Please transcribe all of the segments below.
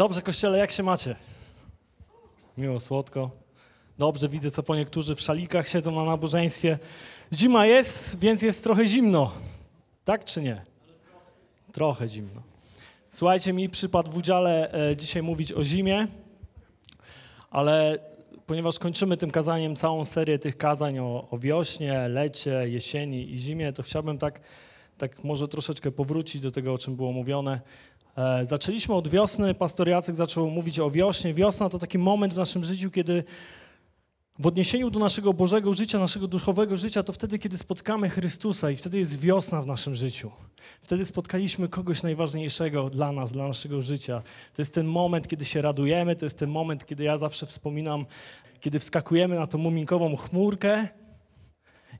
Dobrze, kościele, jak się macie? Miło, słodko. Dobrze, widzę, co po niektórzy w szalikach siedzą na nabożeństwie. Zima jest, więc jest trochę zimno. Tak czy nie? Trochę zimno. Słuchajcie, mi przypadł w udziale e, dzisiaj mówić o zimie, ale ponieważ kończymy tym kazaniem całą serię tych kazań o, o wiośnie, lecie, jesieni i zimie, to chciałbym tak, tak może troszeczkę powrócić do tego, o czym było mówione. E, zaczęliśmy od wiosny, pastor Jacek zaczął mówić o wiośnie. Wiosna to taki moment w naszym życiu, kiedy w odniesieniu do naszego Bożego życia, naszego duchowego życia, to wtedy, kiedy spotkamy Chrystusa i wtedy jest wiosna w naszym życiu. Wtedy spotkaliśmy kogoś najważniejszego dla nas, dla naszego życia. To jest ten moment, kiedy się radujemy, to jest ten moment, kiedy ja zawsze wspominam, kiedy wskakujemy na tą muminkową chmurkę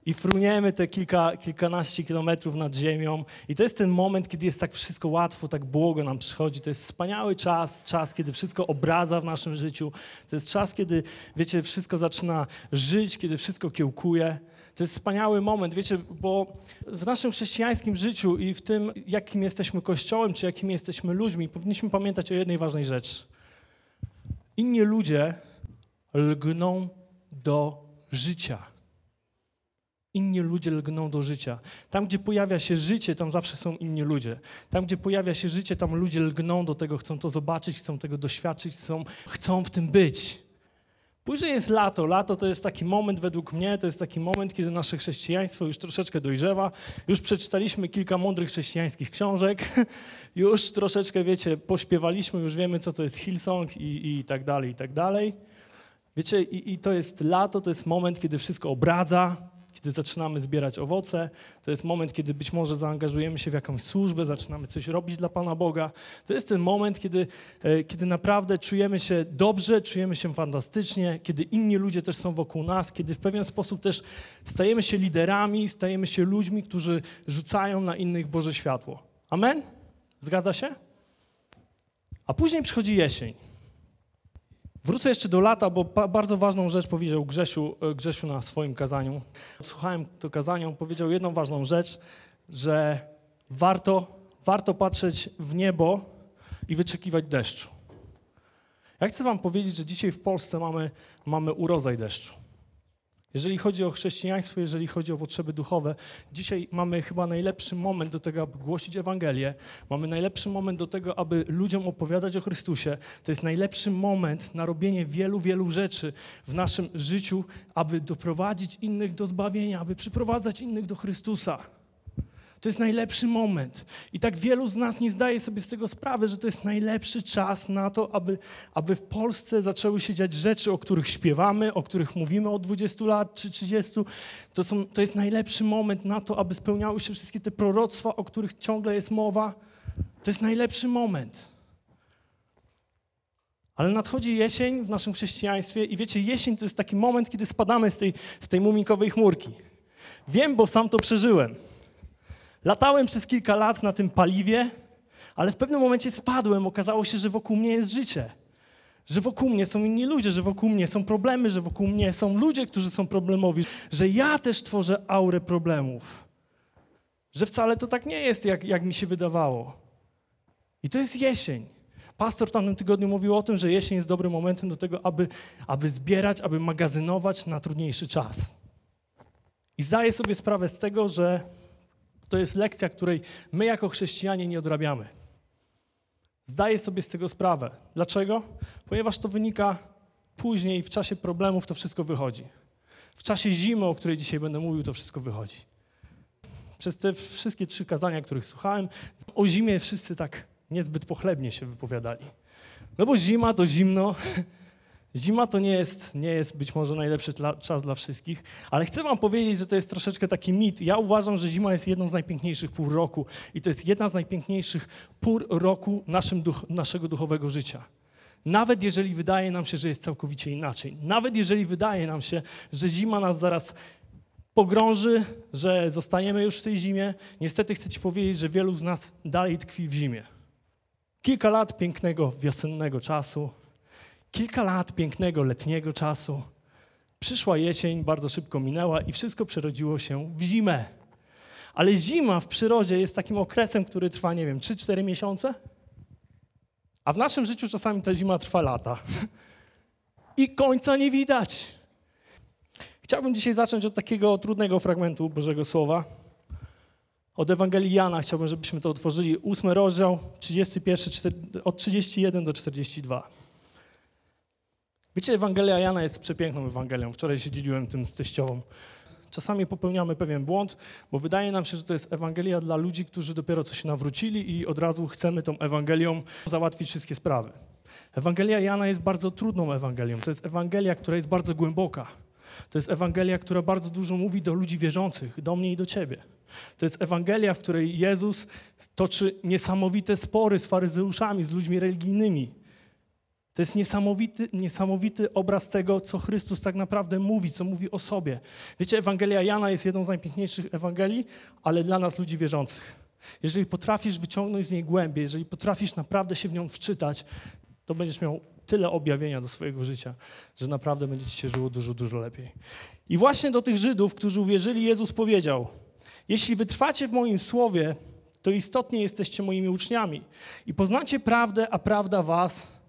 i fruniemy te kilka, kilkanaście kilometrów nad ziemią. I to jest ten moment, kiedy jest tak wszystko łatwo, tak błogo nam przychodzi. To jest wspaniały czas, czas, kiedy wszystko obraza w naszym życiu. To jest czas, kiedy, wiecie, wszystko zaczyna żyć, kiedy wszystko kiełkuje. To jest wspaniały moment, wiecie, bo w naszym chrześcijańskim życiu i w tym, jakim jesteśmy kościołem, czy jakimi jesteśmy ludźmi, powinniśmy pamiętać o jednej ważnej rzeczy. Inni ludzie lgną do życia. Inni ludzie lgną do życia. Tam, gdzie pojawia się życie, tam zawsze są inni ludzie. Tam, gdzie pojawia się życie, tam ludzie lgną do tego, chcą to zobaczyć, chcą tego doświadczyć, chcą, chcą w tym być. Później jest lato. Lato to jest taki moment, według mnie, to jest taki moment, kiedy nasze chrześcijaństwo już troszeczkę dojrzewa. Już przeczytaliśmy kilka mądrych chrześcijańskich książek. Już troszeczkę, wiecie, pośpiewaliśmy, już wiemy, co to jest Hillsong i, i tak dalej, i tak dalej. Wiecie, i, i to jest lato, to jest moment, kiedy wszystko obradza, kiedy zaczynamy zbierać owoce. To jest moment, kiedy być może zaangażujemy się w jakąś służbę, zaczynamy coś robić dla Pana Boga. To jest ten moment, kiedy, e, kiedy naprawdę czujemy się dobrze, czujemy się fantastycznie, kiedy inni ludzie też są wokół nas, kiedy w pewien sposób też stajemy się liderami, stajemy się ludźmi, którzy rzucają na innych Boże światło. Amen? Zgadza się? A później przychodzi jesień. Wrócę jeszcze do lata, bo bardzo ważną rzecz powiedział Grzesiu, e, Grzesiu na swoim kazaniu. Słuchałem to kazanie, on powiedział jedną ważną rzecz, że warto, warto patrzeć w niebo i wyczekiwać deszczu. Ja chcę wam powiedzieć, że dzisiaj w Polsce mamy, mamy urodzaj deszczu. Jeżeli chodzi o chrześcijaństwo, jeżeli chodzi o potrzeby duchowe, dzisiaj mamy chyba najlepszy moment do tego, aby głosić Ewangelię. Mamy najlepszy moment do tego, aby ludziom opowiadać o Chrystusie. To jest najlepszy moment na robienie wielu, wielu rzeczy w naszym życiu, aby doprowadzić innych do zbawienia, aby przyprowadzać innych do Chrystusa. To jest najlepszy moment. I tak wielu z nas nie zdaje sobie z tego sprawy, że to jest najlepszy czas na to, aby, aby w Polsce zaczęły się dziać rzeczy, o których śpiewamy, o których mówimy od 20 lat czy 30. To, są, to jest najlepszy moment na to, aby spełniały się wszystkie te proroctwa, o których ciągle jest mowa. To jest najlepszy moment. Ale nadchodzi jesień w naszym chrześcijaństwie i wiecie, jesień to jest taki moment, kiedy spadamy z tej, z tej mumikowej chmurki. Wiem, bo sam to przeżyłem. Latałem przez kilka lat na tym paliwie, ale w pewnym momencie spadłem. Okazało się, że wokół mnie jest życie. Że wokół mnie są inni ludzie, że wokół mnie są problemy, że wokół mnie są ludzie, którzy są problemowi, że ja też tworzę aurę problemów. Że wcale to tak nie jest, jak, jak mi się wydawało. I to jest jesień. Pastor w tamtym tygodniu mówił o tym, że jesień jest dobrym momentem do tego, aby, aby zbierać, aby magazynować na trudniejszy czas. I zdaję sobie sprawę z tego, że to jest lekcja, której my jako chrześcijanie nie odrabiamy. Zdaję sobie z tego sprawę. Dlaczego? Ponieważ to wynika później, w czasie problemów to wszystko wychodzi. W czasie zimy, o której dzisiaj będę mówił, to wszystko wychodzi. Przez te wszystkie trzy kazania, których słuchałem, o zimie wszyscy tak niezbyt pochlebnie się wypowiadali. No bo zima to zimno, Zima to nie jest, nie jest być może najlepszy tla, czas dla wszystkich, ale chcę wam powiedzieć, że to jest troszeczkę taki mit. Ja uważam, że zima jest jedną z najpiękniejszych pór roku i to jest jedna z najpiękniejszych pór roku naszym duch, naszego duchowego życia. Nawet jeżeli wydaje nam się, że jest całkowicie inaczej. Nawet jeżeli wydaje nam się, że zima nas zaraz pogrąży, że zostaniemy już w tej zimie. Niestety chcę ci powiedzieć, że wielu z nas dalej tkwi w zimie. Kilka lat pięknego wiosennego czasu, Kilka lat pięknego letniego czasu. Przyszła jesień, bardzo szybko minęła i wszystko przerodziło się w zimę. Ale zima w przyrodzie jest takim okresem, który trwa, nie wiem, 3-4 miesiące? A w naszym życiu czasami ta zima trwa lata. I końca nie widać. Chciałbym dzisiaj zacząć od takiego trudnego fragmentu Bożego Słowa. Od Ewangelii Jana chciałbym, żebyśmy to otworzyli. Ósmy rozdział, 31, czter- od 31 do 42. Wiecie, Ewangelia Jana jest przepiękną Ewangelią. Wczoraj się dzieliłem tym z teściową. Czasami popełniamy pewien błąd, bo wydaje nam się, że to jest Ewangelia dla ludzi, którzy dopiero co się nawrócili i od razu chcemy tą Ewangelią załatwić wszystkie sprawy. Ewangelia Jana jest bardzo trudną Ewangelią. To jest Ewangelia, która jest bardzo głęboka. To jest Ewangelia, która bardzo dużo mówi do ludzi wierzących, do mnie i do ciebie. To jest Ewangelia, w której Jezus toczy niesamowite spory z faryzeuszami, z ludźmi religijnymi. To jest niesamowity, niesamowity obraz tego, co Chrystus tak naprawdę mówi, co mówi o sobie. Wiecie, Ewangelia Jana jest jedną z najpiękniejszych Ewangelii, ale dla nas, ludzi wierzących. Jeżeli potrafisz wyciągnąć z niej głębiej, jeżeli potrafisz naprawdę się w nią wczytać, to będziesz miał tyle objawienia do swojego życia, że naprawdę będzie ci się żyło dużo, dużo lepiej. I właśnie do tych Żydów, którzy uwierzyli, Jezus powiedział: Jeśli wytrwacie w moim słowie, to istotnie jesteście moimi uczniami i poznacie prawdę, a prawda was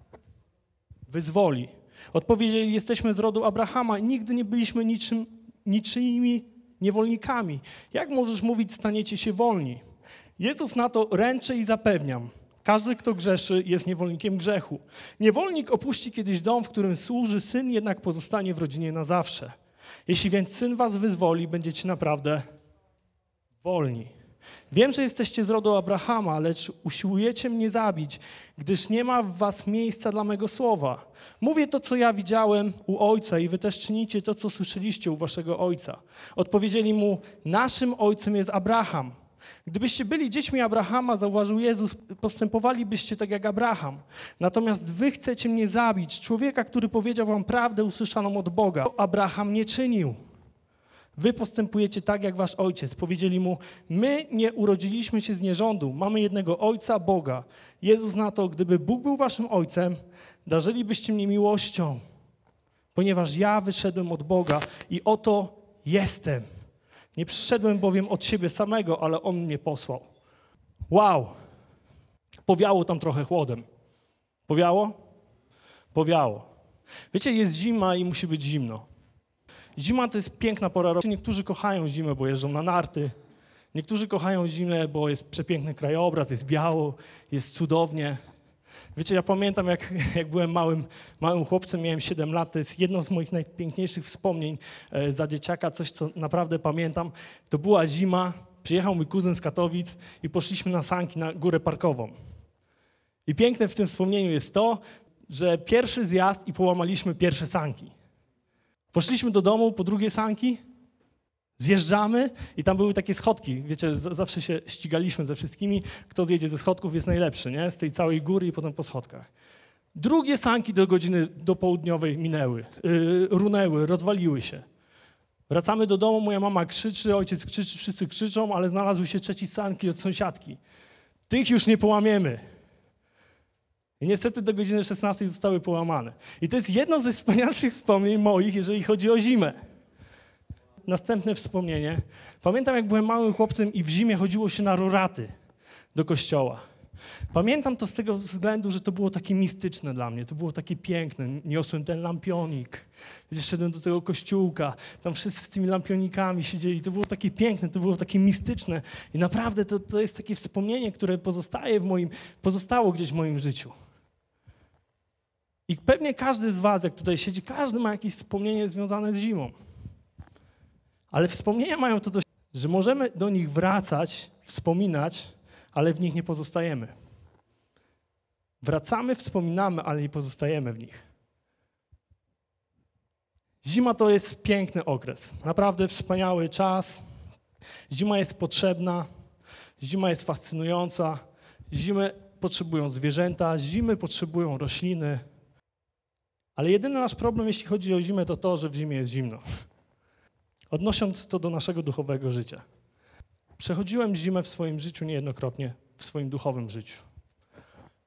wyzwoli. Odpowiedzieli, jesteśmy z rodu Abrahama, nigdy nie byliśmy niczym, niczyimi niewolnikami. Jak możesz mówić, staniecie się wolni? Jezus na to ręczy i zapewniam. Każdy, kto grzeszy, jest niewolnikiem grzechu. Niewolnik opuści kiedyś dom, w którym służy, syn jednak pozostanie w rodzinie na zawsze. Jeśli więc syn was wyzwoli, będziecie naprawdę wolni. Wiem, że jesteście z rodu Abrahama, lecz usiłujecie mnie zabić, gdyż nie ma w was miejsca dla mego słowa. Mówię to, co ja widziałem u ojca, i wy też czynicie to, co słyszeliście u waszego ojca. Odpowiedzieli mu: Naszym ojcem jest Abraham. Gdybyście byli dziećmi Abrahama, zauważył Jezus, postępowalibyście tak jak Abraham. Natomiast wy chcecie mnie zabić, człowieka, który powiedział wam prawdę usłyszaną od Boga. Abraham nie czynił. Wy postępujecie tak, jak wasz ojciec. Powiedzieli mu, my nie urodziliśmy się z nierządu, mamy jednego ojca, Boga. Jezus na to, gdyby Bóg był waszym ojcem, darzylibyście mnie miłością, ponieważ ja wyszedłem od Boga i oto jestem. Nie przyszedłem bowiem od siebie samego, ale On mnie posłał. Wow! Powiało tam trochę chłodem. Powiało? Powiało. Wiecie, jest zima i musi być zimno. Zima to jest piękna pora roku. Niektórzy kochają zimę, bo jeżdżą na narty. Niektórzy kochają zimę, bo jest przepiękny krajobraz, jest biało, jest cudownie. Wiecie, ja pamiętam, jak, jak byłem małym, małym chłopcem, miałem 7 lat, to jest jedno z moich najpiękniejszych wspomnień e, za dzieciaka, coś, co naprawdę pamiętam. To była zima, przyjechał mój kuzyn z Katowic i poszliśmy na sanki na górę parkową. I piękne w tym wspomnieniu jest to, że pierwszy zjazd i połamaliśmy pierwsze sanki. Poszliśmy do domu po drugie sanki, zjeżdżamy i tam były takie schodki. Wiecie, zawsze się ścigaliśmy ze wszystkimi. Kto zjedzie ze schodków jest najlepszy, nie? Z tej całej góry i potem po schodkach. Drugie sanki do godziny do południowej minęły, yy, runęły, rozwaliły się. Wracamy do domu, moja mama krzyczy, ojciec krzyczy, wszyscy krzyczą, ale znalazły się trzeci sanki od sąsiadki. Tych już nie połamiemy. I niestety do godziny 16 zostały połamane. I to jest jedno ze wspanialszych wspomnień moich, jeżeli chodzi o zimę. Następne wspomnienie. Pamiętam, jak byłem małym chłopcem i w zimie chodziło się na roraty do kościoła. Pamiętam to z tego względu, że to było takie mistyczne dla mnie, to było takie piękne. Niosłem ten lampionik, gdzie szedłem do tego kościółka, tam wszyscy z tymi lampionikami siedzieli. To było takie piękne, to było takie mistyczne. I naprawdę to, to jest takie wspomnienie, które pozostaje w moim, pozostało gdzieś w moim życiu. I pewnie każdy z was, jak tutaj siedzi, każdy ma jakieś wspomnienie związane z zimą. Ale wspomnienia mają to do że możemy do nich wracać, wspominać, ale w nich nie pozostajemy. Wracamy, wspominamy, ale nie pozostajemy w nich. Zima to jest piękny okres, naprawdę wspaniały czas. Zima jest potrzebna, zima jest fascynująca. Zimy potrzebują zwierzęta, zimy potrzebują rośliny. Ale jedyny nasz problem, jeśli chodzi o zimę, to to, że w zimie jest zimno. Odnosząc to do naszego duchowego życia. Przechodziłem zimę w swoim życiu niejednokrotnie, w swoim duchowym życiu.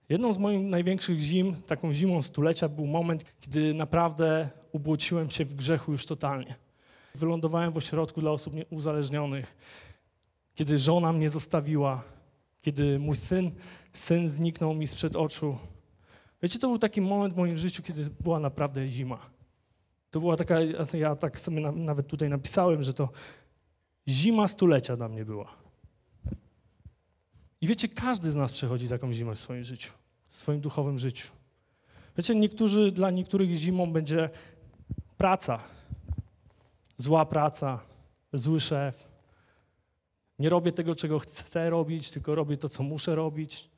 Jedną z moich największych zim, taką zimą stulecia, był moment, kiedy naprawdę ubłociłem się w grzechu już totalnie. Wylądowałem w ośrodku dla osób uzależnionych, kiedy żona mnie zostawiła, kiedy mój syn, syn zniknął mi sprzed oczu, Wiecie, to był taki moment w moim życiu, kiedy była naprawdę zima. To była taka, ja tak sobie na, nawet tutaj napisałem, że to zima stulecia dla mnie była. I wiecie, każdy z nas przechodzi taką zimę w swoim życiu, w swoim duchowym życiu. Wiecie, niektórzy, dla niektórych zimą będzie praca, zła praca, zły szef. Nie robię tego, czego chcę robić, tylko robię to, co muszę robić.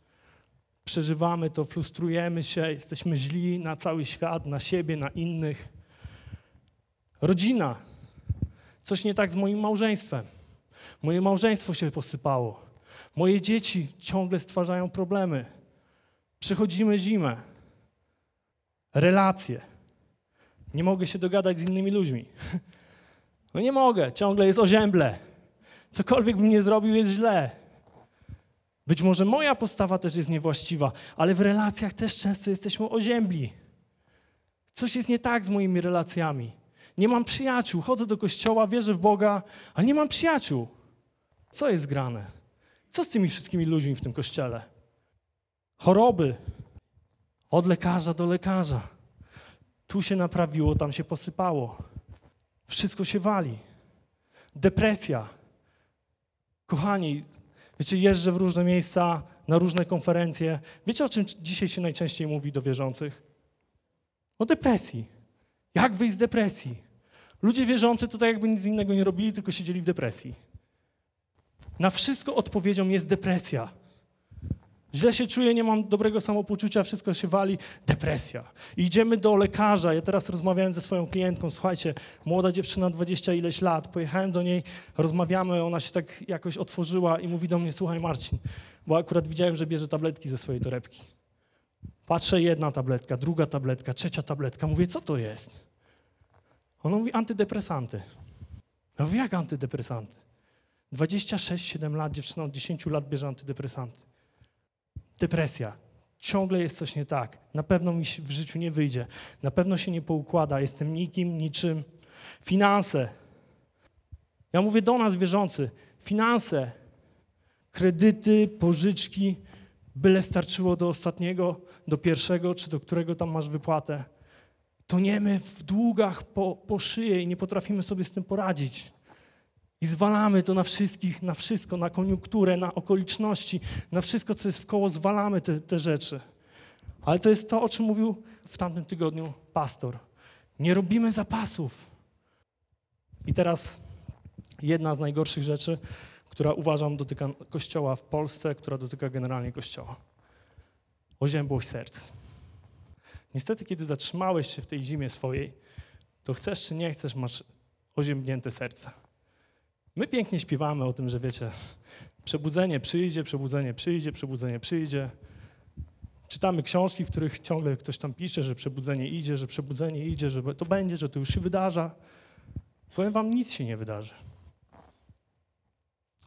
Przeżywamy to, frustrujemy się, jesteśmy źli na cały świat, na siebie, na innych. Rodzina. Coś nie tak z moim małżeństwem. Moje małżeństwo się posypało. Moje dzieci ciągle stwarzają problemy. Przechodzimy zimę. Relacje. Nie mogę się dogadać z innymi ludźmi. No nie mogę, ciągle jest ozięble. Cokolwiek bym nie zrobił, jest źle. Być może moja postawa też jest niewłaściwa, ale w relacjach też często jesteśmy oziębli. Coś jest nie tak z moimi relacjami. Nie mam przyjaciół, chodzę do kościoła, wierzę w Boga, ale nie mam przyjaciół. Co jest grane? Co z tymi wszystkimi ludźmi w tym kościele? Choroby. Od lekarza do lekarza. Tu się naprawiło, tam się posypało. Wszystko się wali. Depresja. Kochani, wiecie, jeżdżę w różne miejsca, na różne konferencje. Wiecie, o czym dzisiaj się najczęściej mówi do wierzących? O depresji. Jak wyjść z depresji? Ludzie wierzący to tak jakby nic innego nie robili, tylko siedzieli w depresji. Na wszystko odpowiedzią jest depresja. Źle się czuję, nie mam dobrego samopoczucia, wszystko się wali, depresja. Idziemy do lekarza. Ja teraz rozmawiałem ze swoją klientką, słuchajcie, młoda dziewczyna, 20 ileś lat, pojechałem do niej, rozmawiamy, ona się tak jakoś otworzyła i mówi do mnie, słuchaj Marcin, bo akurat widziałem, że bierze tabletki ze swojej torebki. Patrzę, jedna tabletka, druga tabletka, trzecia tabletka. Mówię, co to jest? Ona mówi, antydepresanty. Ja mówię, jak antydepresanty? 26-7 lat, dziewczyna od 10 lat bierze antydepresanty. Depresja. Ciągle jest coś nie tak. Na pewno mi w życiu nie wyjdzie. Na pewno się nie poukłada. Jestem nikim, niczym. Finanse. Ja mówię do nas wierzący. Finanse. Kredyty, pożyczki. Byle starczyło do ostatniego, do pierwszego, czy do którego tam masz wypłatę. Toniemy w długach po, po szyję i nie potrafimy sobie z tym poradzić. I zwalamy to na wszystkich, na wszystko, na koniunkturę, na okoliczności, na wszystko, co jest w koło, zwalamy te, te rzeczy. Ale to jest to, o czym mówił w tamtym tygodniu pastor. Nie robimy zapasów. I teraz jedna z najgorszych rzeczy, która uważam dotyka Kościoła w Polsce, która dotyka generalnie Kościoła. Oziębłość serc. Niestety, kiedy zatrzymałeś się w tej zimie swojej, to chcesz czy nie chcesz, masz oziębnięte serce. My pięknie śpiewamy o tym, że wiecie, przebudzenie przyjdzie, przebudzenie przyjdzie, przebudzenie przyjdzie. Czytamy książki, w których ciągle ktoś tam pisze, że przebudzenie idzie, że przebudzenie idzie, że to będzie, że to już się wydarza. Powiem wam, nic się nie wydarzy.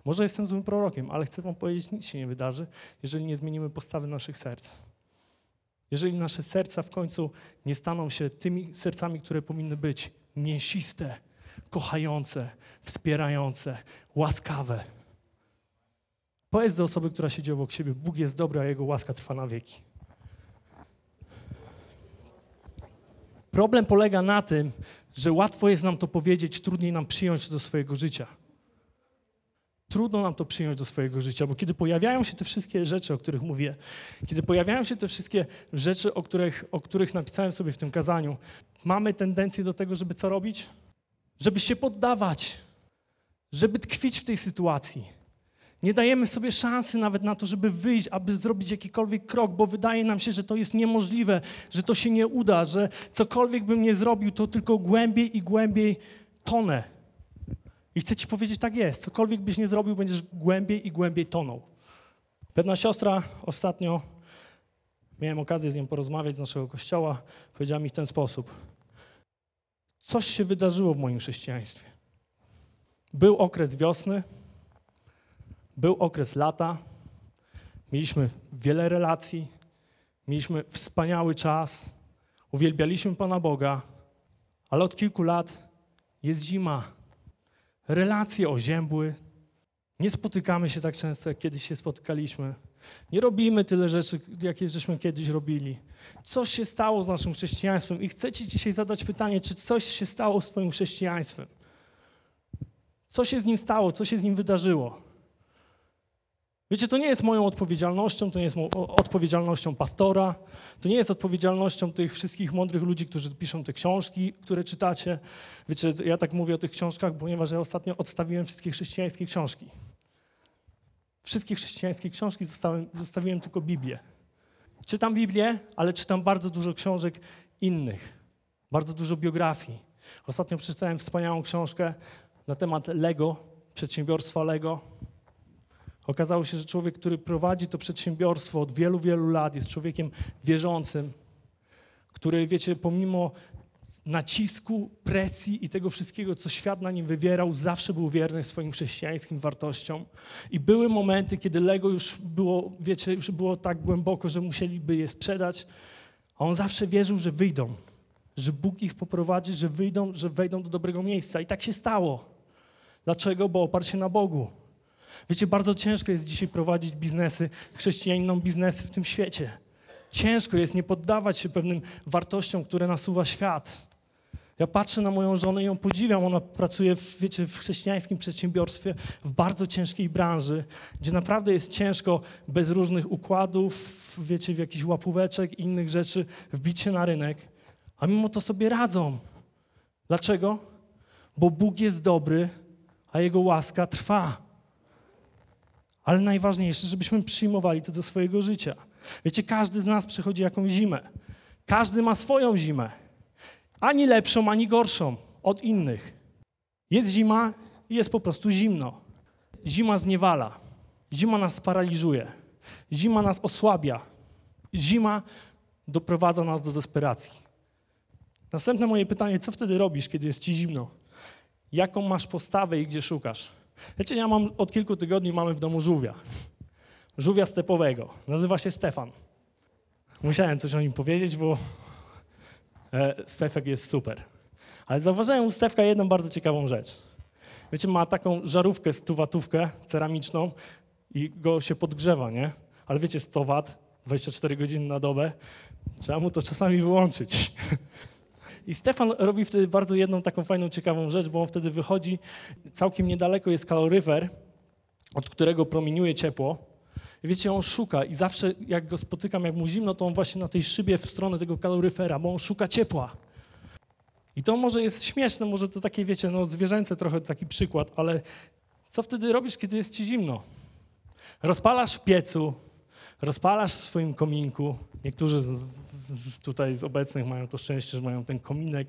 Może jestem złym prorokiem, ale chcę wam powiedzieć, nic się nie wydarzy, jeżeli nie zmienimy postawy naszych serc. Jeżeli nasze serca w końcu nie staną się tymi sercami, które powinny być, mięsiste, kochające, wspierające, łaskawe. Powiedz do osoby, która siedzi obok siebie, Bóg jest dobry, a Jego łaska trwa na wieki. Problem polega na tym, że łatwo jest nam to powiedzieć, trudniej nam przyjąć to do swojego życia. Trudno nam to przyjąć do swojego życia, bo kiedy pojawiają się te wszystkie rzeczy, o których mówię, kiedy pojawiają się te wszystkie rzeczy, o których, o których napisałem sobie w tym kazaniu, mamy tendencję do tego, żeby co robić? Żeby się poddawać, żeby tkwić w tej sytuacji. Nie dajemy sobie szansy nawet na to, żeby wyjść, aby zrobić jakikolwiek krok, bo wydaje nam się, że to jest niemożliwe, że to się nie uda, że cokolwiek bym nie zrobił, to tylko głębiej i głębiej tonę. I chcę ci powiedzieć, tak jest. Cokolwiek byś nie zrobił, będziesz głębiej i głębiej tonął. Pewna siostra ostatnio, miałem okazję z nią porozmawiać z naszego kościoła, powiedziała mi w ten sposób – coś się wydarzyło w moim chrześcijaństwie. Był okres wiosny, był okres lata, mieliśmy wiele relacji, mieliśmy wspaniały czas, uwielbialiśmy Pana Boga, ale od kilku lat jest zima. Relacje oziębły, Nie spotykamy się tak często, jak kiedyś się spotykaliśmy. Nie robimy tyle rzeczy, jakie żeśmy kiedyś robili. Coś się stało z naszym chrześcijaństwem i chcę Ci dzisiaj zadać pytanie, czy coś się stało z Twoim chrześcijaństwem? Co się z nim stało? Co się z nim wydarzyło? Wiecie, to nie jest moją odpowiedzialnością, to nie jest odpowiedzialnością pastora, to nie jest odpowiedzialnością tych wszystkich mądrych ludzi, którzy piszą te książki, które czytacie. Wiecie, ja tak mówię o tych książkach, ponieważ ja ostatnio odstawiłem wszystkie chrześcijańskie książki. Wszystkie chrześcijańskie książki zostawiłem, zostawiłem tylko Biblię. Czytam Biblię, ale czytam bardzo dużo książek innych, bardzo dużo biografii. Ostatnio przeczytałem wspaniałą książkę na temat Lego, przedsiębiorstwa Lego. Okazało się, że człowiek, który prowadzi to przedsiębiorstwo od wielu, wielu lat, jest człowiekiem wierzącym, który, wiecie, pomimo nacisku, presji i tego wszystkiego, co świat na nim wywierał, zawsze był wierny swoim chrześcijańskim wartościom. I były momenty, kiedy Lego już było, wiecie, już było tak głęboko, że musieliby je sprzedać, a on zawsze wierzył, że wyjdą, że Bóg ich poprowadzi, że wyjdą, że wejdą do dobrego miejsca. I tak się stało. Dlaczego? Bo oparł się na Bogu. Wiecie, bardzo ciężko jest dzisiaj prowadzić biznesy, chrześcijaninom biznesy w tym świecie. Ciężko jest nie poddawać się pewnym wartościom, które nasuwa świat. Ja patrzę na moją żonę i ją podziwiam. Ona pracuje w, wiecie, w chrześcijańskim przedsiębiorstwie, w bardzo ciężkiej branży, gdzie naprawdę jest ciężko bez różnych układów, wiecie, w jakichś łapóweczek i innych rzeczy wbić się na rynek. A mimo to sobie radzą. Dlaczego? Bo Bóg jest dobry, a Jego łaska trwa. Ale najważniejsze, żebyśmy przyjmowali to do swojego życia. Wiecie, każdy z nas przechodzi jakąś zimę. Każdy ma swoją zimę. Ani lepszą, ani gorszą od innych. Jest zima i jest po prostu zimno. Zima zniewala. Zima nas paraliżuje. Zima nas osłabia. Zima doprowadza nas do desperacji. Następne moje pytanie, co wtedy robisz, kiedy jest ci zimno? Jaką masz postawę i gdzie szukasz? Wiecie, ja mam od kilku tygodni mamy w domu żółwia. Żółwia stepowego. Nazywa się Stefan. Musiałem coś o nim powiedzieć, bo e, Stefek jest super. Ale zauważyłem u Stefka jedną bardzo ciekawą rzecz. Wiecie, ma taką żarówkę, stuwatówkę ceramiczną i go się podgrzewa, nie? Ale wiecie, 100 wat, 24 godziny na dobę, trzeba mu to czasami wyłączyć. I Stefan robi wtedy bardzo jedną taką fajną, ciekawą rzecz, bo on wtedy wychodzi, całkiem niedaleko jest kaloryfer, od którego promieniuje ciepło. Wiecie, on szuka i zawsze jak go spotykam, jak mu zimno, to on właśnie na tej szybie w stronę tego kaloryfera, bo on szuka ciepła. I to może jest śmieszne, może to takie, wiecie, no zwierzęce trochę taki przykład, ale co wtedy robisz, kiedy jest ci zimno? Rozpalasz w piecu, rozpalasz w swoim kominku. Niektórzy z, tutaj z obecnych mają to szczęście, że mają ten kominek.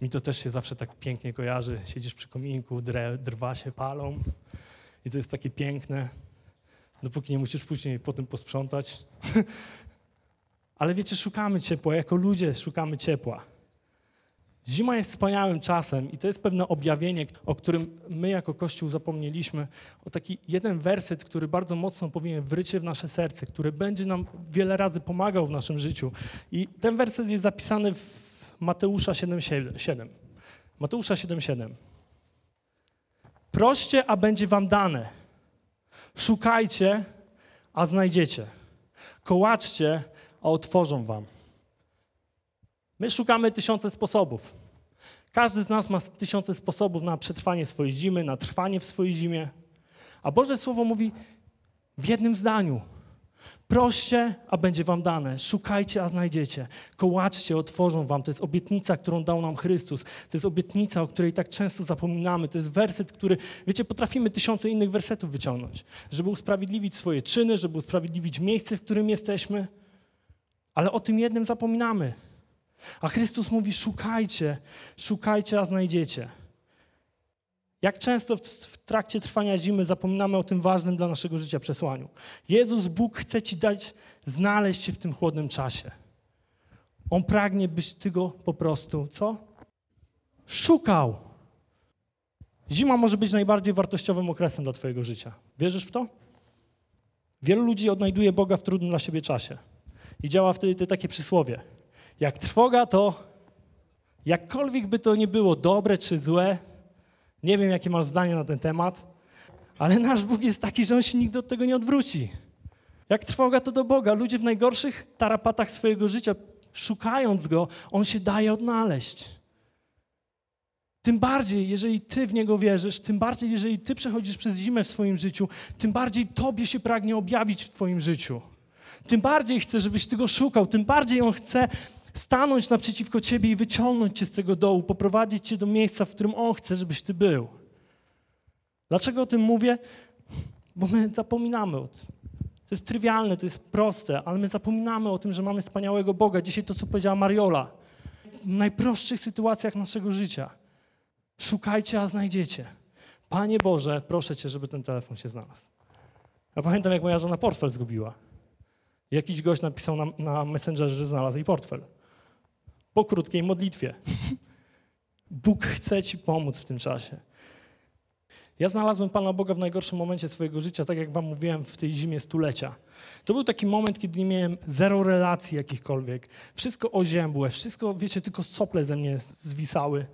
Mi to też się zawsze tak pięknie kojarzy. Siedzisz przy kominku, dre, drwa się palą i to jest takie piękne, dopóki nie musisz później potem posprzątać. Ale wiecie, szukamy ciepła, jako ludzie szukamy ciepła. Zima jest wspaniałym czasem i to jest pewne objawienie, o którym my jako Kościół zapomnieliśmy. O taki jeden werset, który bardzo mocno powinien wrycie w nasze serce, który będzie nam wiele razy pomagał w naszym życiu. I ten werset jest zapisany w Mateusza 7,7. Mateusza 7,7. Proście, a będzie wam dane. Szukajcie, a znajdziecie. Kołaczcie, a otworzą wam. My szukamy tysiące sposobów. Każdy z nas ma tysiące sposobów na przetrwanie swojej zimy, na trwanie w swojej zimie. A Boże Słowo mówi w jednym zdaniu. Proście, a będzie wam dane. Szukajcie, a znajdziecie. Kołaczcie, otworzą wam. To jest obietnica, którą dał nam Chrystus. To jest obietnica, o której tak często zapominamy. To jest werset, który, wiecie, potrafimy tysiące innych wersetów wyciągnąć, żeby usprawiedliwić swoje czyny, żeby usprawiedliwić miejsce, w którym jesteśmy. Ale o tym jednym zapominamy. A Chrystus mówi: szukajcie, szukajcie, a znajdziecie. Jak często w, trakcie trwania zimy zapominamy o tym ważnym dla naszego życia przesłaniu. Jezus, Bóg chce ci dać znaleźć się w tym chłodnym czasie. On pragnie, byś ty go po prostu, co? Szukał. Zima może być najbardziej wartościowym okresem dla twojego życia. Wierzysz w to? Wielu ludzi odnajduje Boga w trudnym dla siebie czasie. I działa wtedy to takie przysłowie. Jak trwoga, to jakkolwiek by to nie było dobre czy złe, nie wiem, jakie masz zdanie na ten temat, Ale nasz Bóg jest taki, że On się nigdy od tego nie odwróci. Jak trwoga, to do Boga. Ludzie w najgorszych tarapatach swojego życia, szukając Go, On się daje odnaleźć. Tym bardziej, jeżeli Ty w Niego wierzysz, tym bardziej, jeżeli Ty przechodzisz przez zimę w swoim życiu, tym bardziej Tobie się pragnie objawić w Twoim życiu. Tym bardziej chce, żebyś Ty Go szukał, tym bardziej On chce stanąć naprzeciwko Ciebie i wyciągnąć Cię z tego dołu, poprowadzić Cię do miejsca, w którym On chce, żebyś Ty był. Dlaczego o tym mówię? Bo my zapominamy o tym. To jest trywialne, to jest proste, ale my zapominamy o tym, że mamy wspaniałego Boga. Dzisiaj to, co powiedziała Mariola. W najprostszych sytuacjach naszego życia. Szukajcie, a znajdziecie. Panie Boże, proszę Cię, żeby ten telefon się znalazł. Ja pamiętam, jak moja żona portfel zgubiła. Jakiś gość napisał na, na Messengerze, że znalazł jej portfel. Po krótkiej modlitwie. Bóg chce Ci pomóc w tym czasie. Ja znalazłem Pana Boga w najgorszym momencie swojego życia, tak jak wam mówiłem, w tej zimie stulecia. To był taki moment, kiedy nie miałem zero relacji jakichkolwiek. Wszystko oziębłe, wszystko, wiecie, tylko sople ze mnie zwisały.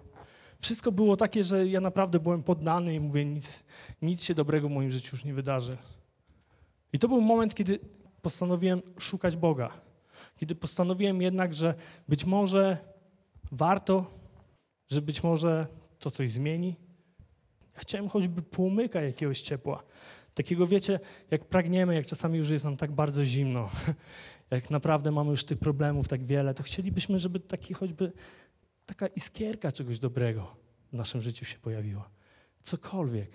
Wszystko było takie, że ja naprawdę byłem poddany i mówię, nic, nic się dobrego w moim życiu już nie wydarzy. I to był moment, kiedy postanowiłem szukać Boga. Kiedy postanowiłem jednak, że być może warto, że być może to coś zmieni, ja chciałem choćby płomyka jakiegoś ciepła. Takiego, wiecie, jak pragniemy, jak czasami już jest nam tak bardzo zimno, jak naprawdę mamy już tych problemów tak wiele, to chcielibyśmy, żeby taki choćby taka iskierka czegoś dobrego w naszym życiu się pojawiła. Cokolwiek.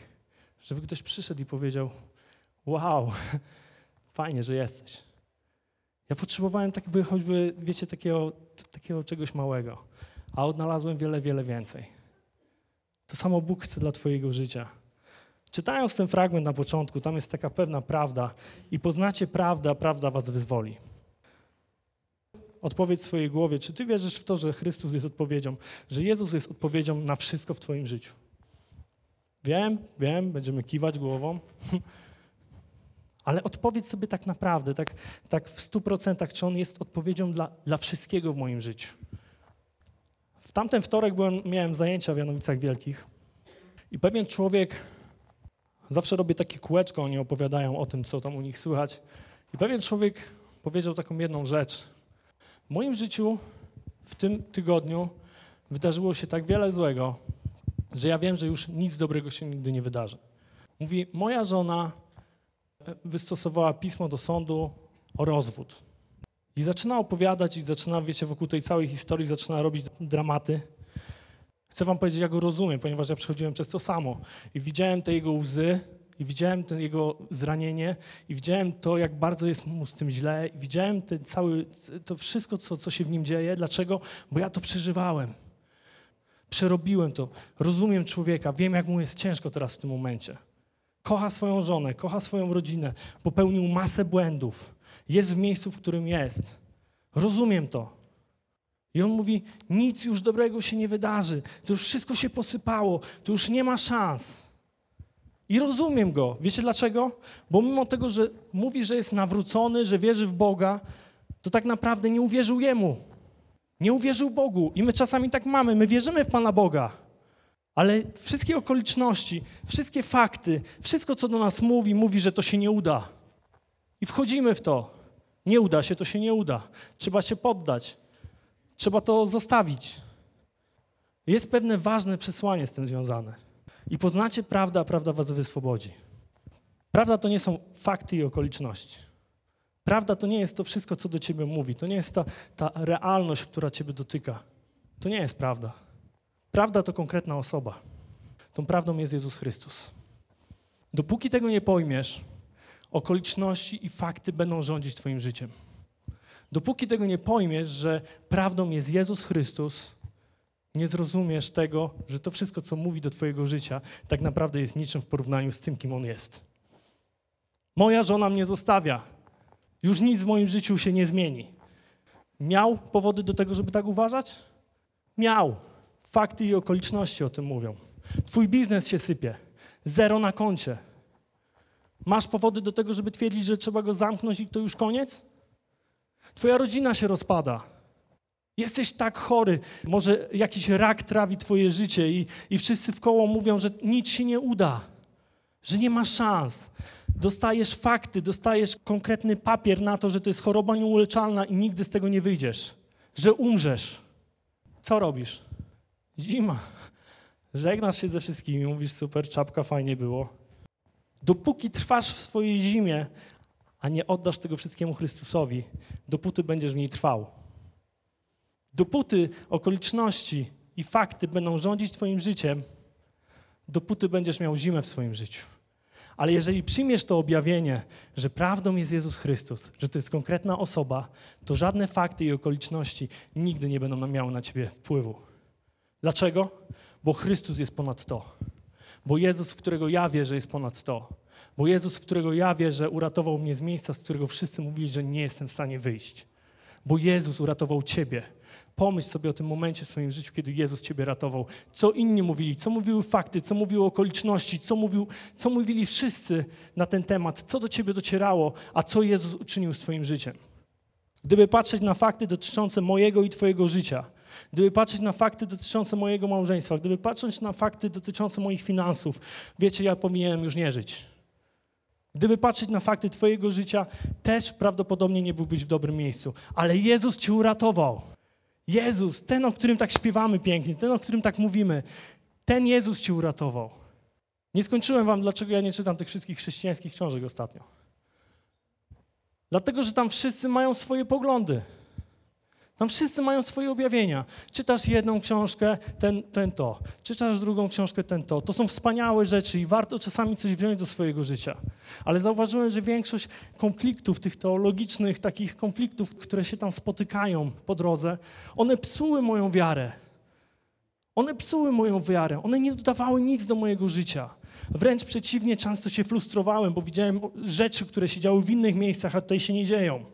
Żeby ktoś przyszedł i powiedział, wow, fajnie, że jesteś. Ja potrzebowałem tak by choćby, wiecie, takiego, takiego czegoś małego, a odnalazłem wiele, wiele więcej. To samo Bóg chce dla Twojego życia. Czytając ten fragment na początku, tam jest taka pewna prawda i poznacie prawdę, a prawda Was wyzwoli. Odpowiedź w swojej głowie, czy Ty wierzysz w to, że Chrystus jest odpowiedzią, że Jezus jest odpowiedzią na wszystko w Twoim życiu? Wiem, wiem, będziemy kiwać głową, ale odpowiedz sobie tak naprawdę, tak, tak w stu procentach, czy On jest odpowiedzią dla, dla wszystkiego w moim życiu tamten wtorek byłem, miałem zajęcia w Janowicach Wielkich i pewien człowiek, zawsze robię takie kółeczko, oni opowiadają o tym, co tam u nich słychać. I pewien człowiek powiedział taką jedną rzecz. W moim życiu w tym tygodniu wydarzyło się tak wiele złego, że ja wiem, że już nic dobrego się nigdy nie wydarzy. Mówi, moja żona wystosowała pismo do sądu o rozwód. I zaczyna opowiadać i zaczyna, wiecie, wokół tej całej historii zaczyna robić dramaty. Chcę wam powiedzieć, ja go rozumiem, ponieważ ja przechodziłem przez to samo. I widziałem te jego łzy, i widziałem to jego zranienie, i widziałem to, jak bardzo jest mu z tym źle, i widziałem ten cały, to wszystko, co, co się w nim dzieje. Dlaczego? Bo ja to przeżywałem. Przerobiłem to. Rozumiem człowieka, wiem, jak mu jest ciężko teraz w tym momencie. Kocha swoją żonę, kocha swoją rodzinę, popełnił masę błędów jest w miejscu, w którym jest. Rozumiem to. I on mówi: Nic już dobrego się nie wydarzy. To już wszystko się posypało. To już nie ma szans. I rozumiem go. Wiecie dlaczego? Bo mimo tego, że mówi, że jest nawrócony, że wierzy w Boga, to tak naprawdę nie uwierzył Jemu. Nie uwierzył Bogu. I my czasami tak mamy. My wierzymy w Pana Boga. Ale wszystkie okoliczności, wszystkie fakty, wszystko, co do nas mówi, mówi, że to się nie uda. I wchodzimy w to. Nie uda się, to się nie uda. Trzeba się poddać. Trzeba to zostawić. Jest pewne ważne przesłanie z tym związane. I poznacie prawdę, a prawda was wyswobodzi. Prawda to nie są fakty i okoliczności. Prawda to nie jest to wszystko, co do ciebie mówi. To nie jest ta, ta realność, która ciebie dotyka. To nie jest prawda. Prawda to konkretna osoba. Tą prawdą jest Jezus Chrystus. Dopóki tego nie pojmiesz, okoliczności i fakty będą rządzić Twoim życiem. Dopóki tego nie pojmiesz, że prawdą jest Jezus Chrystus, nie zrozumiesz tego, że to wszystko, co mówi do Twojego życia, tak naprawdę jest niczym w porównaniu z tym, kim On jest. Moja żona mnie zostawia. Już nic w moim życiu się nie zmieni. Miał powody do tego, żeby tak uważać? Miał. Fakty i okoliczności o tym mówią. Twój biznes się sypie. Zero na koncie. Masz powody do tego, żeby twierdzić, że trzeba go zamknąć i to już koniec? Twoja rodzina się rozpada. Jesteś tak chory, może jakiś rak trawi twoje życie i, i wszyscy w koło mówią, że nic się nie uda. że nie ma szans. Dostajesz fakty, dostajesz konkretny papier na to, że to jest choroba nieuleczalna i nigdy z tego nie wyjdziesz, że umrzesz. Co robisz? Zima. Żegnasz się ze wszystkimi, mówisz super, czapka fajnie było. Dopóki trwasz w swojej zimie, a nie oddasz tego wszystkiemu Chrystusowi, dopóty będziesz w niej trwał. Dopóty okoliczności i fakty będą rządzić Twoim życiem, dopóty będziesz miał zimę w swoim życiu. Ale jeżeli przyjmiesz to objawienie, że prawdą jest Jezus Chrystus, że to jest konkretna osoba, to żadne fakty i okoliczności nigdy nie będą miały na ciebie wpływu. Dlaczego? Bo Chrystus jest ponad to. Bo Jezus, w którego ja wierzę, jest ponad to. Bo Jezus, w którego ja wierzę, uratował mnie z miejsca, z którego wszyscy mówili, że nie jestem w stanie wyjść. Bo Jezus uratował ciebie. Pomyśl sobie o tym momencie w swoim życiu, kiedy Jezus Ciebie ratował. Co inni mówili, co mówiły fakty, co mówiły okoliczności, co, mówił, co mówili wszyscy na ten temat, co do Ciebie docierało, a co Jezus uczynił z Twoim życiem. Gdyby patrzeć na fakty dotyczące mojego i Twojego życia, gdyby patrzeć na fakty dotyczące mojego małżeństwa, gdyby patrzeć na fakty dotyczące moich finansów, wiecie, ja powinienem już nie żyć. Gdyby patrzeć na fakty Twojego życia, też prawdopodobnie nie byłbyś w dobrym miejscu. Ale Jezus Cię uratował. Jezus, ten, o którym tak śpiewamy pięknie, ten, o którym tak mówimy, ten Jezus cię uratował. Nie skończyłem wam, dlaczego ja nie czytam tych wszystkich chrześcijańskich książek ostatnio. Dlatego, że tam wszyscy mają swoje poglądy. Tam wszyscy mają swoje objawienia. Czytasz jedną książkę, ten, ten to. Czytasz drugą książkę, ten to. To są wspaniałe rzeczy i warto czasami coś wziąć do swojego życia. Ale zauważyłem, że większość konfliktów, tych teologicznych, takich konfliktów, które się tam spotykają po drodze, one psuły moją wiarę. One psuły moją wiarę. One nie dodawały nic do mojego życia. Wręcz przeciwnie, często się frustrowałem, bo widziałem rzeczy, które się działy w innych miejscach, a tutaj się nie dzieją.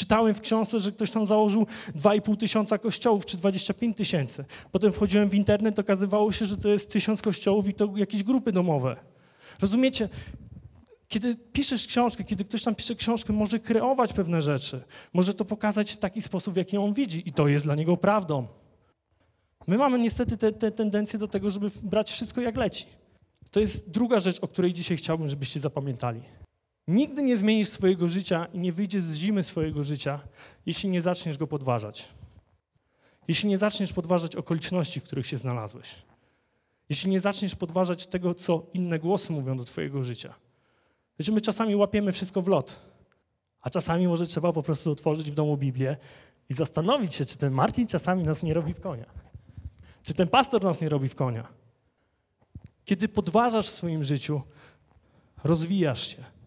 Czytałem w książce, że ktoś tam założył 2,5 tysiąca kościołów czy 25 tysięcy. Potem wchodziłem w internet, okazywało się, że to jest tysiąc kościołów i to jakieś grupy domowe. Rozumiecie? Kiedy piszesz książkę, kiedy ktoś tam pisze książkę, może kreować pewne rzeczy. Może to pokazać w taki sposób, jaki on widzi i to jest dla niego prawdą. My mamy niestety te, te tendencje do tego, żeby brać wszystko jak leci. To jest druga rzecz, o której dzisiaj chciałbym, żebyście zapamiętali. Nigdy nie zmienisz swojego życia i nie wyjdziesz z zimy swojego życia, jeśli nie zaczniesz go podważać. Jeśli nie zaczniesz podważać okoliczności, w których się znalazłeś. Jeśli nie zaczniesz podważać tego, co inne głosy mówią do twojego życia. Wiecie, my czasami łapiemy wszystko w lot, a czasami może trzeba po prostu otworzyć w domu Biblię i zastanowić się, czy ten Marcin czasami nas nie robi w konia. Czy ten pastor nas nie robi w konia. Kiedy podważasz w swoim życiu, rozwijasz się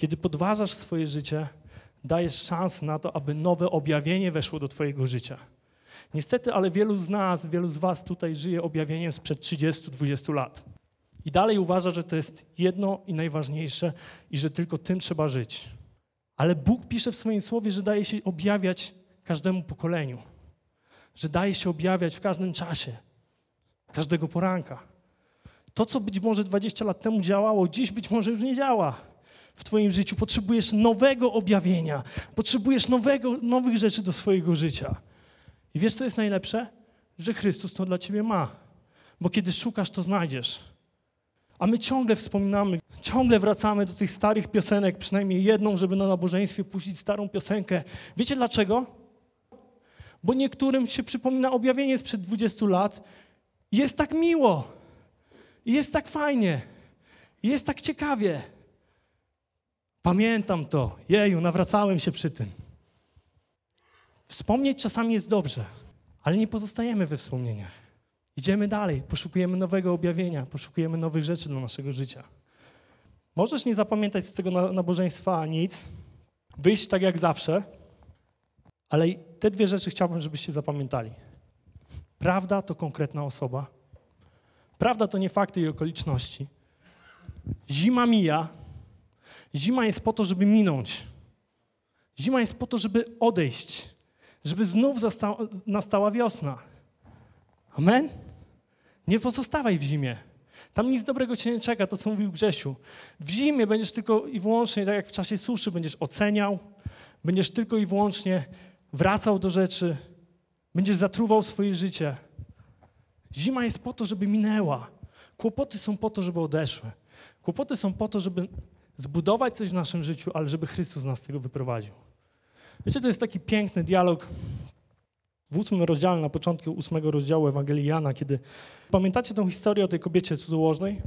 kiedy podważasz swoje życie, dajesz szansę na to, aby nowe objawienie weszło do Twojego życia. Niestety, ale wielu z nas, wielu z Was tutaj żyje objawieniem sprzed 30-20 lat. I dalej uważa, że to jest jedno i najważniejsze i że tylko tym trzeba żyć. Ale Bóg pisze w swoim słowie, że daje się objawiać każdemu pokoleniu, że daje się objawiać w każdym czasie, każdego poranka. To, co być może 20 lat temu działało, dziś być może już nie działa w Twoim życiu, potrzebujesz nowego objawienia, potrzebujesz nowego, nowych rzeczy do swojego życia. I wiesz, co jest najlepsze? Że Chrystus to dla Ciebie ma. Bo kiedy szukasz, to znajdziesz. A my ciągle wspominamy, ciągle wracamy do tych starych piosenek, przynajmniej jedną, żeby na nabożeństwie puścić starą piosenkę. Wiecie dlaczego? Bo niektórym się przypomina objawienie sprzed 20 lat. Jest tak miło. Jest tak fajnie. Jest tak ciekawie. Pamiętam to. Jeju, nawracałem się przy tym. Wspomnieć czasami jest dobrze, ale nie pozostajemy we wspomnieniach. Idziemy dalej, poszukujemy nowego objawienia, poszukujemy nowych rzeczy do naszego życia. Możesz nie zapamiętać z tego nabożeństwa nic, wyjść tak jak zawsze, ale te dwie rzeczy chciałbym, żebyście zapamiętali. Prawda to konkretna osoba. Prawda to nie fakty i okoliczności. Zima mija, Zima jest po to, żeby minąć. Zima jest po to, żeby odejść, żeby znów nastała wiosna. Amen? Nie pozostawaj w zimie. Tam nic dobrego cię nie czeka, to co mówił Grzesiu. W zimie będziesz tylko i wyłącznie, tak jak w czasie suszy, będziesz oceniał, będziesz tylko i wyłącznie wracał do rzeczy, będziesz zatruwał swoje życie. Zima jest po to, żeby minęła. Kłopoty są po to, żeby odeszły. Kłopoty są po to, żeby zbudować coś w naszym życiu, ale żeby Chrystus nas z tego wyprowadził. Wiecie, to jest taki piękny dialog w ósmym rozdziale, na początku ósmego rozdziału Ewangelii Jana, kiedy pamiętacie tą historię o tej kobiecie cudzołożnej?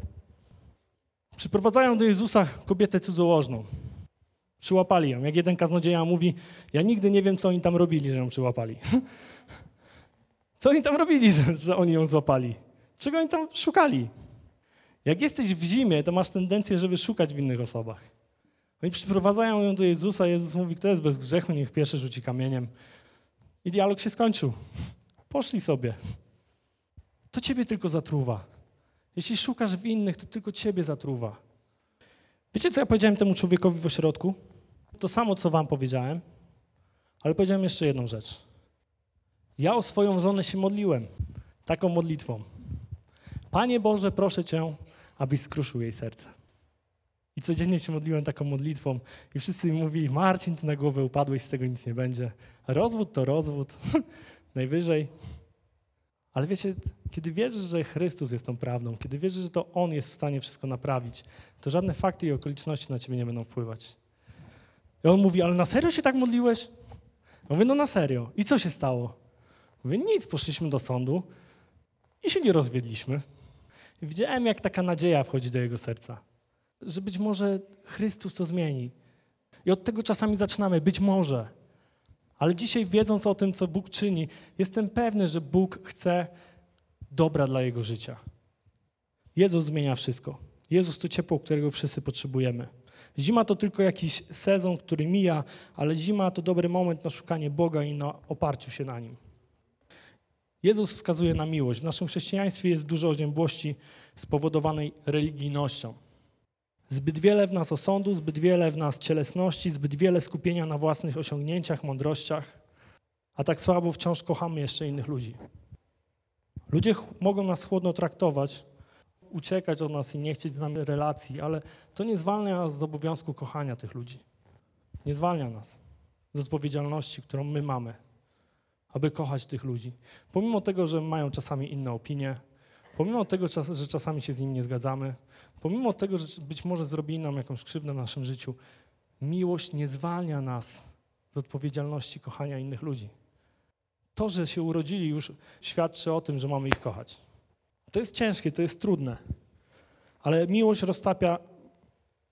Przyprowadzają do Jezusa kobietę cudzołożną. Przyłapali ją. Jak jeden kaznodzieja mówi, ja nigdy nie wiem, co oni tam robili, że ją przyłapali. co oni tam robili, że, że oni ją złapali? Czego oni tam szukali? Jak jesteś w zimie, to masz tendencję, żeby szukać w innych osobach. Oni przyprowadzają ją do Jezusa, Jezus mówi, kto jest bez grzechu, niech pierwszy rzuci kamieniem. I dialog się skończył. Poszli sobie. To ciebie tylko zatruwa. Jeśli szukasz w innych, to tylko ciebie zatruwa. Wiecie, co ja powiedziałem temu człowiekowi w ośrodku? To samo, co wam powiedziałem, ale powiedziałem jeszcze jedną rzecz. Ja o swoją żonę się modliłem taką modlitwą. Panie Boże, proszę Cię, abyś skruszył jej serce. I codziennie się modliłem taką modlitwą i wszyscy mi mówili, Marcin, ty na głowę upadłeś, z tego nic nie będzie. Rozwód to rozwód, najwyżej. Ale wiecie, kiedy wierzysz, że Chrystus jest tą prawdą, kiedy wierzysz, że to On jest w stanie wszystko naprawić, to żadne fakty i okoliczności na ciebie nie będą wpływać. I on mówi, ale na serio się tak modliłeś? Ja mówię, no na serio. I co się stało? Mówię, nic, poszliśmy do sądu i się nie rozwiedliśmy. Widziałem, jak taka nadzieja wchodzi do jego serca, że być może Chrystus to zmieni. I od tego czasami zaczynamy, być może. Ale dzisiaj, wiedząc o tym, co Bóg czyni, jestem pewny, że Bóg chce dobra dla jego życia. Jezus zmienia wszystko. Jezus to ciepło, którego wszyscy potrzebujemy. Zima to tylko jakiś sezon, który mija, ale zima to dobry moment na szukanie Boga i na oparciu się na Nim. Jezus wskazuje na miłość. W naszym chrześcijaństwie jest dużo oziębłości spowodowanej religijnością. Zbyt wiele w nas osądu, zbyt wiele w nas cielesności, zbyt wiele skupienia na własnych osiągnięciach, mądrościach, a tak słabo wciąż kochamy jeszcze innych ludzi. Ludzie mogą nas chłodno traktować, uciekać od nas i nie chcieć z nami relacji, ale to nie zwalnia nas z obowiązku kochania tych ludzi. Nie zwalnia nas z odpowiedzialności, którą my mamy, aby kochać tych ludzi. Pomimo tego, że mają czasami inne opinie, pomimo tego, że czasami się z nimi nie zgadzamy, pomimo tego, że być może zrobili nam jakąś krzywdę w naszym życiu, miłość nie zwalnia nas z odpowiedzialności kochania innych ludzi. To, że się urodzili, już świadczy o tym, że mamy ich kochać. To jest ciężkie, to jest trudne, ale miłość roztapia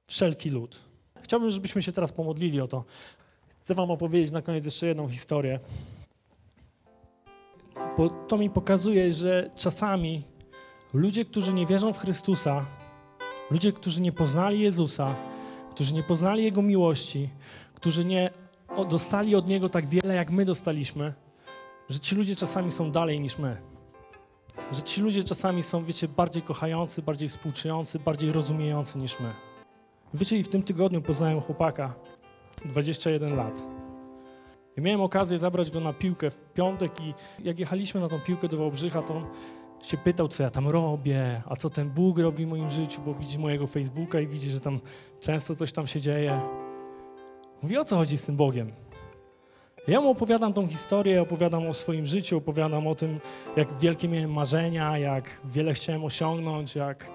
wszelki lud. Chciałbym, żebyśmy się teraz pomodlili o to. Chcę Wam opowiedzieć na koniec jeszcze jedną historię, bo to mi pokazuje, że czasami ludzie, którzy nie wierzą w Chrystusa, ludzie, którzy nie poznali Jezusa, którzy nie poznali Jego miłości, którzy nie dostali od Niego tak wiele, jak my dostaliśmy, że ci ludzie czasami są dalej niż my. Że ci ludzie czasami są, wiecie, bardziej kochający, bardziej współczujący, bardziej rozumiejący niż my. Wiecie, i w tym tygodniu poznałem chłopaka, 21 lat. I miałem okazję zabrać go na piłkę w piątek i jak jechaliśmy na tą piłkę do Wałbrzycha, to on się pytał, co ja tam robię, a co ten Bóg robi w moim życiu, bo widzi mojego Facebooka i widzi, że tam często coś tam się dzieje. Mówi, o co chodzi z tym Bogiem? Ja mu opowiadam tą historię, opowiadam o swoim życiu, opowiadam o tym, jak wielkie miałem marzenia, jak wiele chciałem osiągnąć, jak,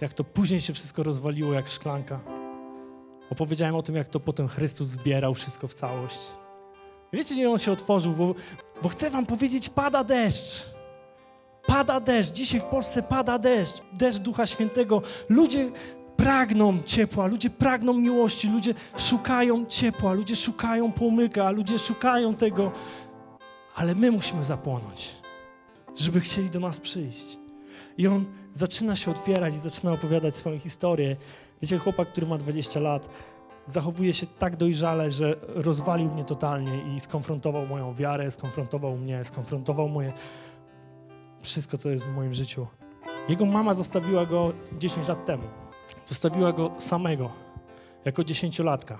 jak to później się wszystko rozwaliło jak szklanka. Opowiedziałem o tym, jak to potem Chrystus zbierał wszystko w całość. Wiecie, gdzie on się otworzył? Bo, bo chcę wam powiedzieć, pada deszcz. Pada deszcz. Dzisiaj w Polsce pada deszcz. Deszcz Ducha Świętego. Ludzie pragną ciepła, ludzie pragną miłości, ludzie szukają ciepła, ludzie szukają pomyka, ludzie szukają tego, ale my musimy zapłonąć, żeby chcieli do nas przyjść. I on zaczyna się otwierać i zaczyna opowiadać swoją historię. Wiecie, chłopak, który ma 20 lat, zachowuje się tak dojrzale, że rozwalił mnie totalnie i skonfrontował moją wiarę, skonfrontował mnie, skonfrontował moje wszystko, co jest w moim życiu. Jego mama zostawiła go 10 lat temu. Zostawiła go samego, jako dziesięciolatka.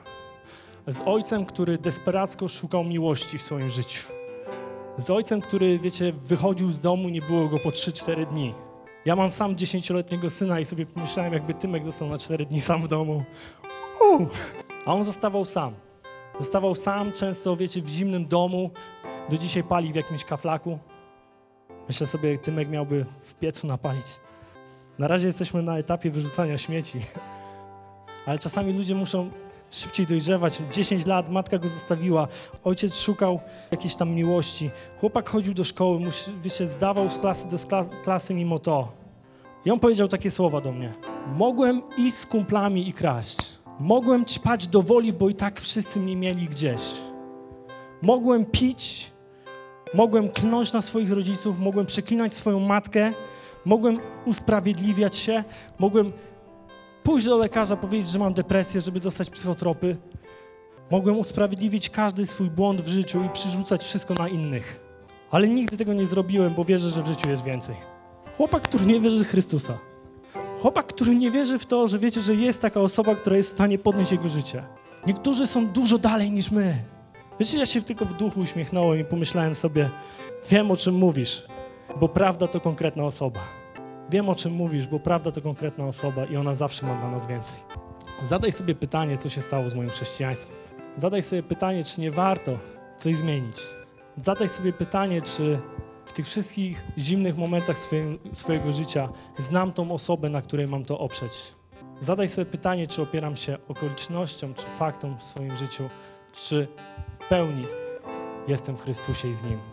Z ojcem, który desperacko szukał miłości w swoim życiu. Z ojcem, który, wiecie, wychodził z domu, nie było go po 3-4 dni. Ja mam sam dziesięcioletniego syna i sobie pomyślałem, jakby Tymek został na 4 dni sam w domu. A on zostawał sam. Zostawał sam, często, wiecie, w zimnym domu. Do dzisiaj pali w jakimś kaflaku. Myślę sobie, Tymek miałby w piecu napalić. Na razie jesteśmy na etapie wyrzucania śmieci. Ale czasami ludzie muszą szybciej dojrzewać. 10 lat, matka go zostawiła, ojciec szukał jakiejś tam miłości. Chłopak chodził do szkoły, musi, wiecie, zdawał z klasy do klasy mimo to. I on powiedział takie słowa do mnie. Mogłem iść z kumplami i kraść. Mogłem ćpać do woli, bo i tak wszyscy mnie mieli gdzieś. Mogłem pić, mogłem klnąć na swoich rodziców, mogłem przeklinać swoją matkę, mogłem usprawiedliwiać się, mogłem pójść do lekarza, powiedzieć, że mam depresję, żeby dostać psychotropy. Mogłem usprawiedliwić każdy swój błąd w życiu i przyrzucać wszystko na innych. Ale nigdy tego nie zrobiłem, bo wierzę, że w życiu jest więcej. Chłopak, który nie wierzy w Chrystusa. Chłopak, który nie wierzy w to, że wiecie, że jest taka osoba, która jest w stanie podnieść jego życie. Niektórzy są dużo dalej niż my. Wiecie, ja się tylko w duchu uśmiechnąłem i pomyślałem sobie, wiem o czym mówisz, bo prawda to konkretna osoba. Wiem o czym mówisz, bo prawda to konkretna osoba i ona zawsze ma dla nas więcej. Zadaj sobie pytanie, co się stało z moim chrześcijaństwem. Zadaj sobie pytanie, czy nie warto coś zmienić. Zadaj sobie pytanie, czy w tych wszystkich zimnych momentach swoje, swojego życia znam tą osobę, na której mam to oprzeć. Zadaj sobie pytanie, czy opieram się okolicznościom, czy faktom w swoim życiu, czy w pełni jestem w Chrystusie i z Nim.